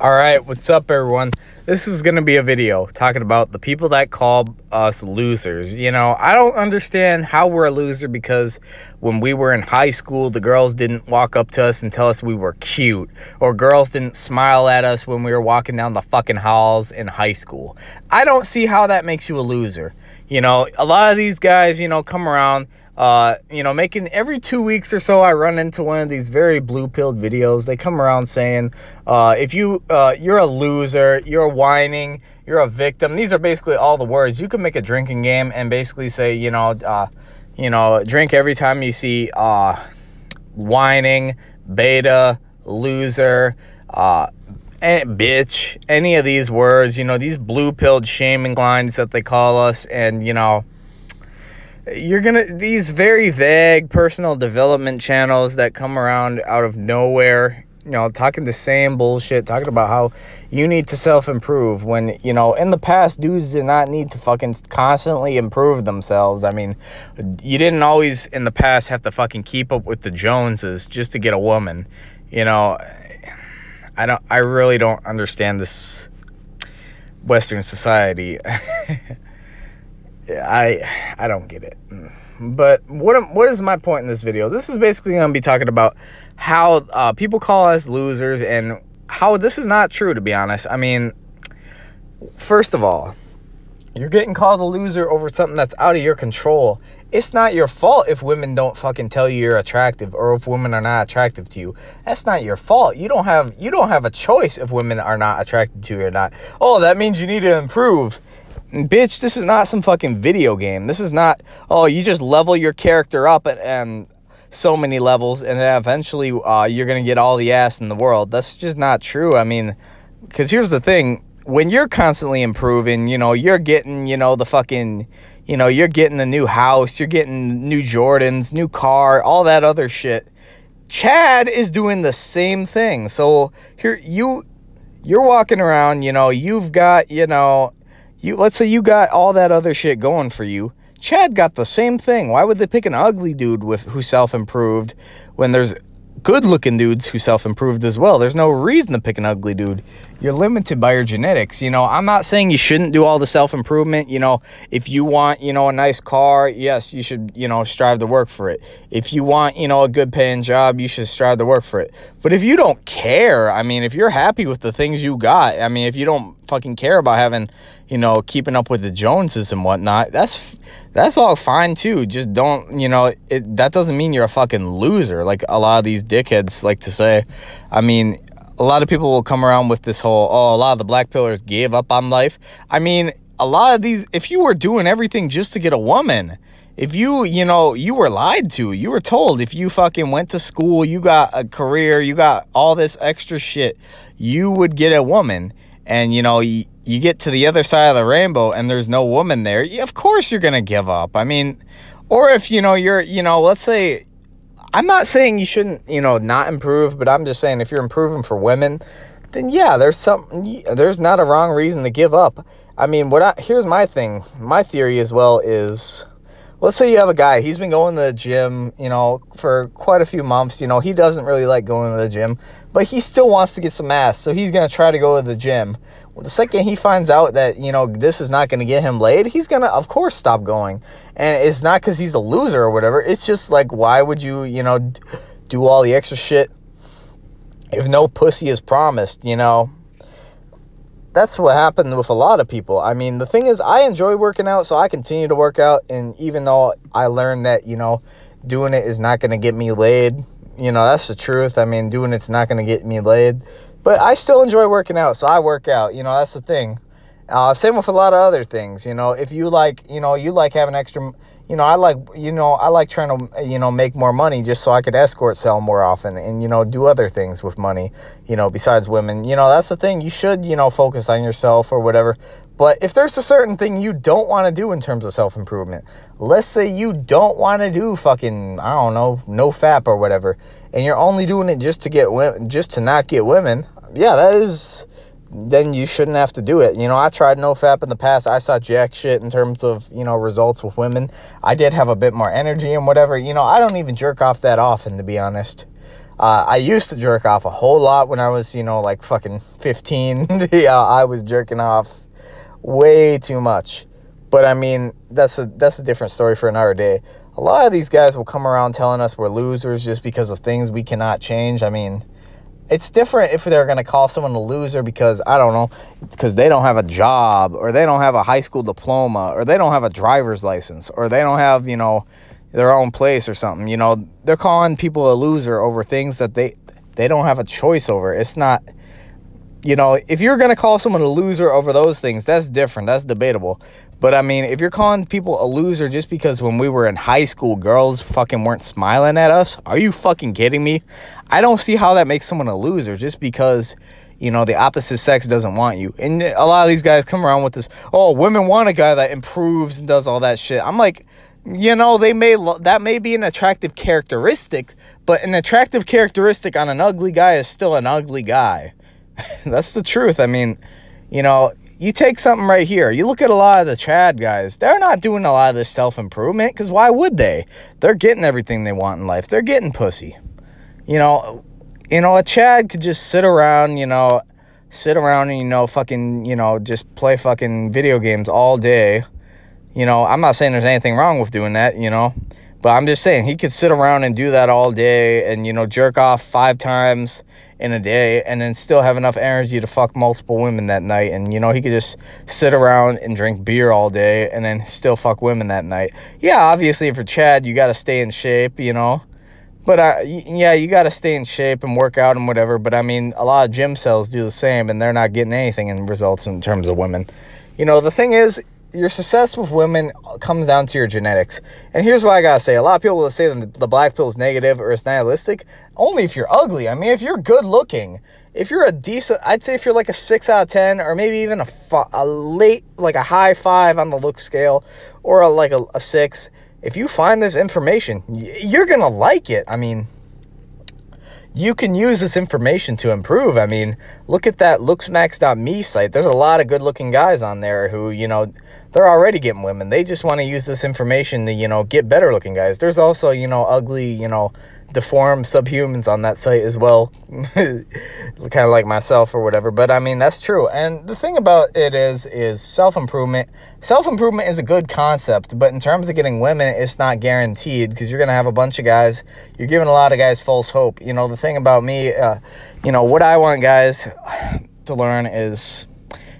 All right, what's up, everyone? This is going to be a video talking about the people that call us losers. You know, I don't understand how we're a loser because when we were in high school, the girls didn't walk up to us and tell us we were cute, or girls didn't smile at us when we were walking down the fucking halls in high school. I don't see how that makes you a loser. You know, a lot of these guys, you know, come around uh, you know, making every two weeks or so, I run into one of these very blue pilled videos. They come around saying, uh, if you, uh, you're a loser, you're whining, you're a victim. These are basically all the words. You can make a drinking game and basically say, you know, uh, you know, drink every time you see, uh, whining, beta, loser, uh, and bitch, any of these words, you know, these blue pilled shaming lines that they call us, and, you know, you're gonna these very vague personal development channels that come around out of nowhere you know talking the same bullshit talking about how you need to self-improve when you know in the past dudes did not need to fucking constantly improve themselves. I mean you didn't always in the past have to fucking keep up with the joneses just to get a woman you know? I don't i really don't understand this western society I I don't get it. But what what is my point in this video? This is basically going to be talking about how uh, people call us losers and how this is not true. To be honest, I mean, first of all, you're getting called a loser over something that's out of your control. It's not your fault if women don't fucking tell you you're attractive or if women are not attractive to you. That's not your fault. You don't have you don't have a choice if women are not attracted to you or not. Oh, that means you need to improve bitch, this is not some fucking video game. This is not, oh, you just level your character up and, and so many levels and then eventually uh, you're going to get all the ass in the world. That's just not true. I mean, because here's the thing. When you're constantly improving, you know, you're getting, you know, the fucking, you know, you're getting the new house, you're getting new Jordans, new car, all that other shit. Chad is doing the same thing. So here you you're walking around, you know, you've got, you know, you let's say you got all that other shit going for you. Chad got the same thing. Why would they pick an ugly dude with who self-improved when there's good-looking dudes who self-improved as well? There's no reason to pick an ugly dude. You're limited by your genetics. You know, I'm not saying you shouldn't do all the self-improvement. You know, if you want, you know, a nice car, yes, you should, you know, strive to work for it. If you want, you know, a good paying job, you should strive to work for it. But if you don't care, I mean, if you're happy with the things you got, I mean, if you don't fucking care about having, you know, keeping up with the Joneses and whatnot, that's that's all fine too. Just don't, you know, it that doesn't mean you're a fucking loser, like a lot of these dickheads like to say. I mean, a lot of people will come around with this whole, oh, a lot of the black pillers gave up on life. I mean, a lot of these, if you were doing everything just to get a woman, if you, you know, you were lied to, you were told if you fucking went to school, you got a career, you got all this extra shit, you would get a woman and you know you get to the other side of the rainbow and there's no woman there of course you're gonna give up. I mean or if you know you're you know let's say i'm not saying you shouldn't you know not improve but i'm just saying if you're improving for women then yeah there's some there's not a wrong reason to give up. I mean what I, here's my thing. My theory as well is let's say you have a guy, he's been going to the gym, you know, for quite a few months. You know, he doesn't really like going to the gym, but he still wants to get some ass. So he's going to try to go to the gym. Well, the second he finds out that, you know, this is not going to get him laid, he's going to, of course, stop going. And it's not because he's a loser or whatever. It's just like, why would you, you know, do all the extra shit if no pussy is promised, you know? That's what happened with a lot of people. I mean, the thing is, I enjoy working out, so I continue to work out. And even though I learned that, you know, doing it is not going to get me laid, you know, that's the truth. I mean, doing it's not going to get me laid. But I still enjoy working out, so I work out. You know, that's the thing. Uh, same with a lot of other things. You know, if you like, you know, you like having extra you know, I like, you know, I like trying to, you know, make more money just so I could escortcel more often and, you know, do other things with money, you know, besides women. You know, that's the thing. You should, you know, focus on yourself or whatever. But if there's a certain thing you don't want to do in terms of self improvement, let's say you don't want to do fucking, I don't know, NoFap or whatever, and you're only doing it just to get women, just to not get women, yeah, that is then you shouldn't have to do it. You know, I tried NoFap in the past. I saw jack shit in terms of, you know, results with women. I did have a bit more energy and whatever. You know, I don't even jerk off that often, to be honest. Uh, I used to jerk off a whole lot when I was, you know, like fucking 15. yeah, I was jerking off way too much. But I mean, that's a that's a different story for another day. A lot of these guys will come around telling us we're losers just because of things we cannot change. I mean, it's different if they're going to call someone a loser because I don't know, because they don't have a job or they don't have a high school diploma or they don't have a driver's license or they don't have, you know, their own place or something. You know, they're calling people a loser over things that they they don't have a choice over. It's not you know, if you're going to call someone a loser over those things, that's different. That's debatable. But I mean, if you're calling people a loser just because when we were in high school, girls fucking weren't smiling at us, are you fucking kidding me? I don't see how that makes someone a loser just because, you know, the opposite sex doesn't want you. And a lot of these guys come around with this, oh, women want a guy that improves and does all that shit. I'm like, you know, they may, that may be an attractive characteristic, but an attractive characteristic on an ugly guy is still an ugly guy. That's the truth. I mean, you know, you take something right here. You look at a lot of the Chad guys. They're not doing a lot of this self-improvement because why would they? They're getting everything they want in life. They're getting pussy. You know, you know, a Chad could just sit around, you know, sit around and, you know, fucking, you know, just play fucking video games all day. You know, I'm not saying there's anything wrong with doing that, you know, but I'm just saying he could sit around and do that all day and, you know, jerk off five times in a day and then still have enough energy to fuck multiple women that night. And, you know, he could just sit around and drink beer all day and then still fuck women that night. Yeah, obviously for Chad, you got to stay in shape, you know. But, uh, yeah, you got to stay in shape and work out and whatever. But, I mean, a lot of gymcels do the same and they're not getting anything in results in terms of women. You know, the thing is, your success with women comes down to your genetics. And here's what I gotta say. A lot of people will say that the black pill is negative or it's nihilistic. Only if you're ugly. I mean, if you're good looking, if you're a decent, I'd say if you're like a 6 out of 10 or maybe even a, a late, like a high 5 on the look scale or a, like a, a 6, if you find this information, you're gonna like it. I mean, you can use this information to improve. I mean, look at that looksmax.me site. There's a lot of good looking guys on there who, you know, they're already getting women. They just want to use this information to, you know, get better looking guys. There's also, you know, ugly, you know, deformed subhumans on that site as well. kind of like myself or whatever. But I mean, that's true. And the thing about it is, is self-improvement. Self-improvement is a good concept, but in terms of getting women, it's not guaranteed because you're going to have a bunch of guys. You're giving a lot of guys false hope. You know, the thing about me, uh, you know, what I want guys to learn is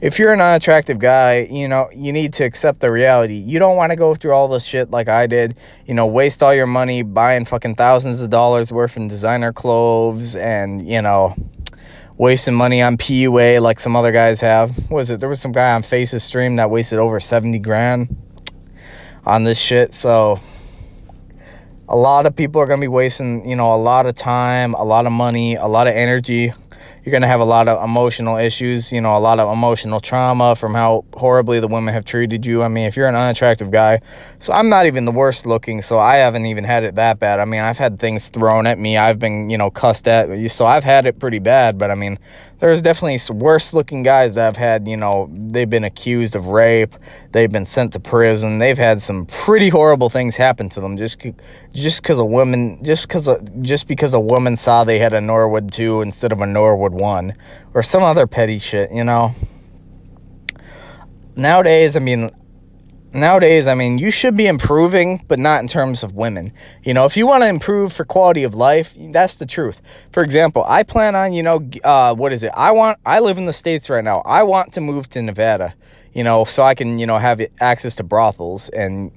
if you're an unattractive guy, you know, you need to accept the reality. You don't want to go through all this shit like I did, you know, waste all your money buying fucking thousands of dollars worth in designer clothes and, you know, wasting money on PUA like some other guys have. What was it? There was some guy on Face's stream that wasted over 70 grand on this shit. So a lot of people are going to be wasting, you know, a lot of time, a lot of money, a lot of energy you're going to have a lot of emotional issues, you know, a lot of emotional trauma from how horribly the women have treated you. I mean, if you're an unattractive guy, so I'm not even the worst looking, so I haven't even had it that bad. I mean, I've had things thrown at me. I've been, you know, cussed at, so I've had it pretty bad, but I mean, there's definitely worse looking guys that have had, you know, they've been accused of rape, they've been sent to prison, they've had some pretty horrible things happen to them just just because a woman, just because just because a woman saw they had a Norwood 2 instead of a Norwood 1 or some other petty shit, you know. Nowadays, I mean, nowadays, I mean, you should be improving, but not in terms of women. You know, if you want to improve for quality of life, that's the truth. For example, I plan on, you know, uh, what is it? I want, I live in the States right now. I want to move to Nevada, you know, so I can, you know, have access to brothels. And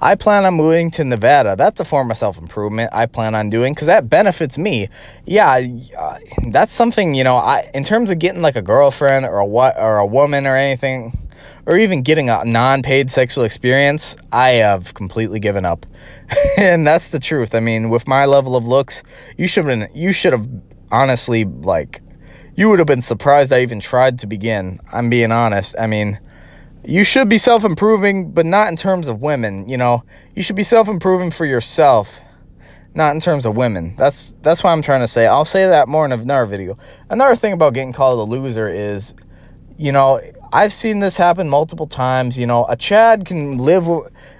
I plan on moving to Nevada. That's a form of self-improvement I plan on doing because that benefits me. Yeah, uh, that's something, you know, I, in terms of getting like a girlfriend or a what or a woman or anything, or even getting a non-paid sexual experience, I have completely given up. and that's the truth. I mean, with my level of looks, you should have been, you should have honestly, like, you would have been surprised I even tried to begin. I'm being honest. I mean, you should be self-improving, but not in terms of women, you know. You should be self-improving for yourself, not in terms of women. That's that's what I'm trying to say. I'll say that more in another video. Another thing about getting called a loser is you know, I've seen this happen multiple times. You know, a Chad can live.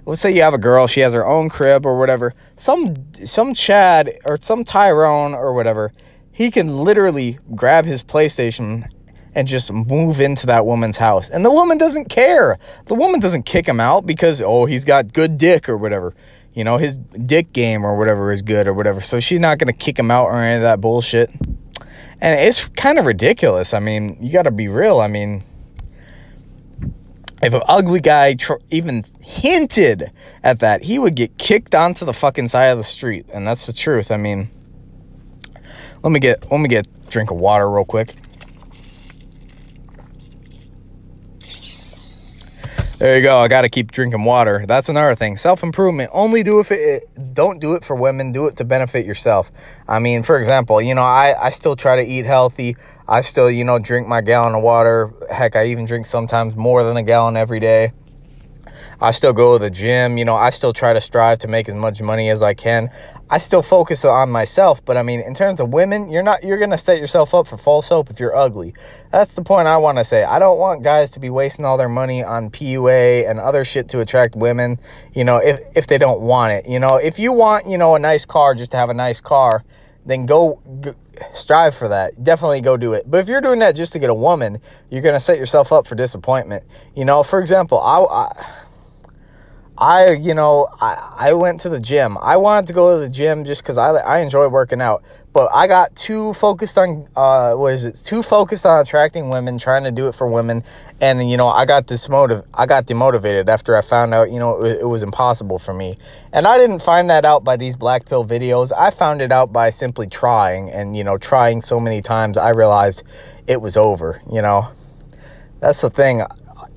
Let's say you have a girl, she has her own crib or whatever. Some some Chad or some Tyrone or whatever, he can literally grab his PlayStation and just move into that woman's house, and the woman doesn't care. The woman doesn't kick him out because oh he's got good dick or whatever. You know, his dick game or whatever is good or whatever. So she's not gonna kick him out or any of that bullshit. And it's kind of ridiculous. I mean, you got to be real. I mean if an ugly guy even hinted at that, he would get kicked onto the fucking side of the street, and that's the truth. I mean, let me get let me get drink of water real quick. There you go. I got to keep drinking water. That's another thing. Self-improvement. Only do it, it don't do it for women. Do it to benefit yourself. I mean, for example, you know, I, I still try to eat healthy. I still, you know, drink my gallon of water. Heck, I even drink sometimes more than a gallon every day. I still go to the gym. You know, I still try to strive to make as much money as I can. I still focus on myself, but I mean, in terms of women, you're not you're gonna set yourself up for false hope if you're ugly. That's the point I want to say. I don't want guys to be wasting all their money on PUA and other shit to attract women. You know, if if they don't want it. You know, if you want you know a nice car just to have a nice car, then go, go strive for that. Definitely go do it. But if you're doing that just to get a woman, you're gonna set yourself up for disappointment. You know, for example, I, I I, you know, I, I went to the gym. I wanted to go to the gym just because I, I enjoy working out. But I got too focused on, uh, what is it? Too focused on attracting women, trying to do it for women. And, you know, I got this motive. I got demotivated after I found out, you know, it, it was impossible for me. And I didn't find that out by these black pill videos. I found it out by simply trying and, you know, trying so many times. I realized it was over, you know. That's the thing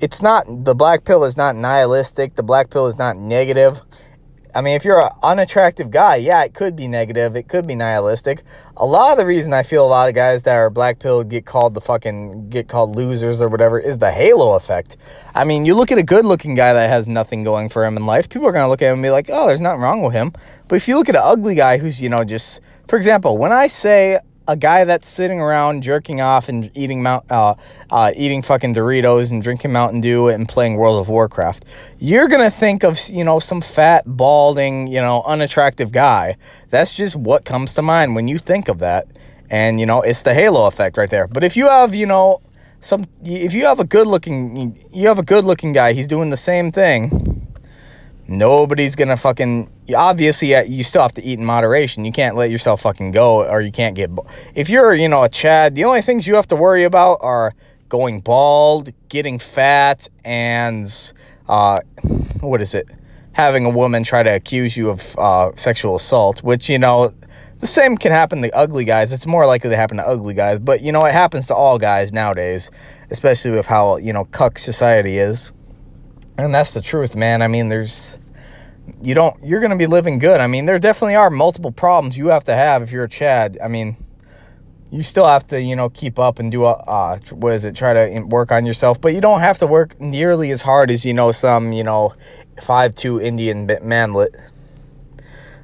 it's not the black pill is not nihilistic the black pill is not negative. I mean if you're an unattractive guy yeah it could be negative it could be nihilistic. A lot of the reason i feel a lot of guys that are black pill get called the fucking get called losers or whatever is the halo effect. I mean you look at a good looking guy that has nothing going for him in life people are going to look at him and be like oh there's nothing wrong with him. But if you look at an ugly guy who's you know just for example when i say a guy that's sitting around jerking off and eating mount, uh, uh, eating fucking Doritos and drinking Mountain Dew and playing World of Warcraft, you're gonna think of you know some fat, balding, you know, unattractive guy. That's just what comes to mind when you think of that, and you know it's the halo effect right there. But if you have you know some, if you have a good looking, you have a good looking guy, he's doing the same thing Nobody's gonna fucking obviously you still have to eat in moderation. You can't let yourself fucking go or you can't get if you're, you know, a Chad, the only things you have to worry about are going bald, getting fat and uh what is it? Having a woman try to accuse you of uh sexual assault, which you know the same can happen to ugly guys. It's more likely to happen to ugly guys, but you know it happens to all guys nowadays, especially with how, you know, cuck society is. And that's the truth, man. I mean, there's you don't you're going to be living good. I mean, there definitely are multiple problems you have to have if you're a Chad. I mean, you still have to, you know, keep up and do a uh, what is it? Try to work on yourself, but you don't have to work nearly as hard as you know some, you know, five two Indian manlet.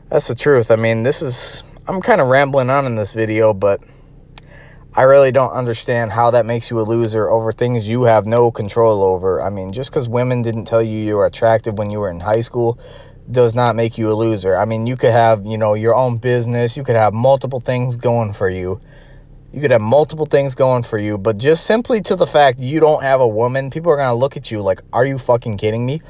That's the truth. I mean, this is I'm kind of rambling on in this video, but I really don't understand how that makes you a loser over things you have no control over. I mean, just because women didn't tell you you were attractive when you were in high school does not make you a loser. I mean, you could have, you know, your own business, you could have multiple things going for you. You could have multiple things going for you, but just simply to the fact you don't have a woman, people are going to look at you like, "Are you fucking kidding me?"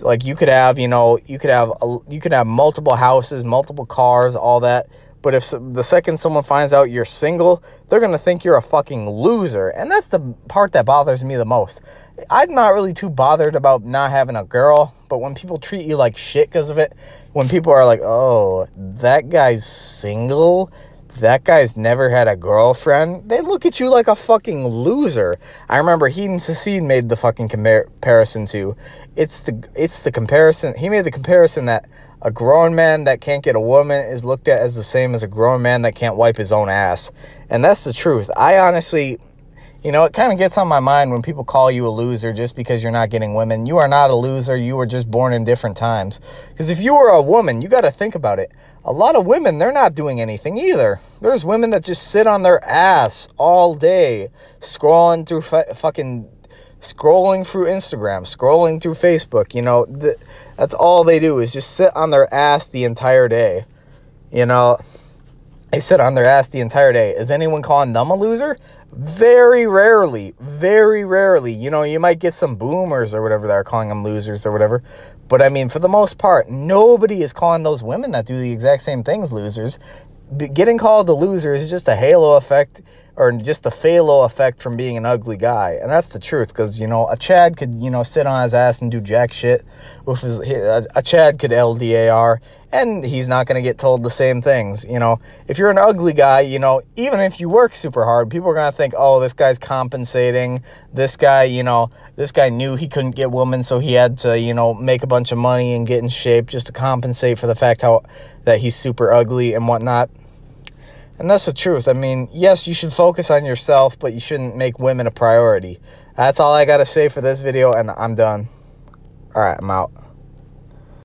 Like you could have, you know, you could have you could have multiple houses, multiple cars, all that but if the second someone finds out you're single, they're going to think you're a fucking loser. And that's the part that bothers me the most. I'm not really too bothered about not having a girl, but when people treat you like shit because of it, when people are like, oh, that guy's single, that guy's never had a girlfriend, they look at you like a fucking loser. I remember Heaton Secede made the fucking comparison to, it's the, it's the comparison, he made the comparison that a grown man that can't get a woman is looked at as the same as a grown man that can't wipe his own ass. And that's the truth. I honestly, You know, it kind of gets on my mind when people call you a loser just because you're not getting women. You are not a loser. You were just born in different times. Because if you were a woman, you got to think about it. A lot of women, they're not doing anything either. There's women that just sit on their ass all day, scrolling through fucking scrolling through Instagram, scrolling through Facebook. You know, th- that's all they do is just sit on their ass the entire day. You know, they sit on their ass the entire day. Is anyone calling them a loser? Very rarely, very rarely. You know, you might get some boomers or whatever that are calling them losers or whatever. But I mean, for the most part, nobody is calling those women that do the exact same things losers. Getting called a loser is just a halo effect or just the failo effect from being an ugly guy. And that's the truth because, you know, a Chad could, you know, sit on his ass and do jack shit. With his, a Chad could LDAR and he's not going to get told the same things. You know, if you're an ugly guy, you know, even if you work super hard, people are going to think, oh, this guy's compensating. This guy, you know, this guy knew he couldn't get women, so he had to, you know, make a bunch of money and get in shape just to compensate for the fact how that he's super ugly and whatnot. And that's the truth. I mean, yes, you should focus on yourself, but you shouldn't make women a priority. That's all I got to say for this video, and I'm done. All right, I'm out.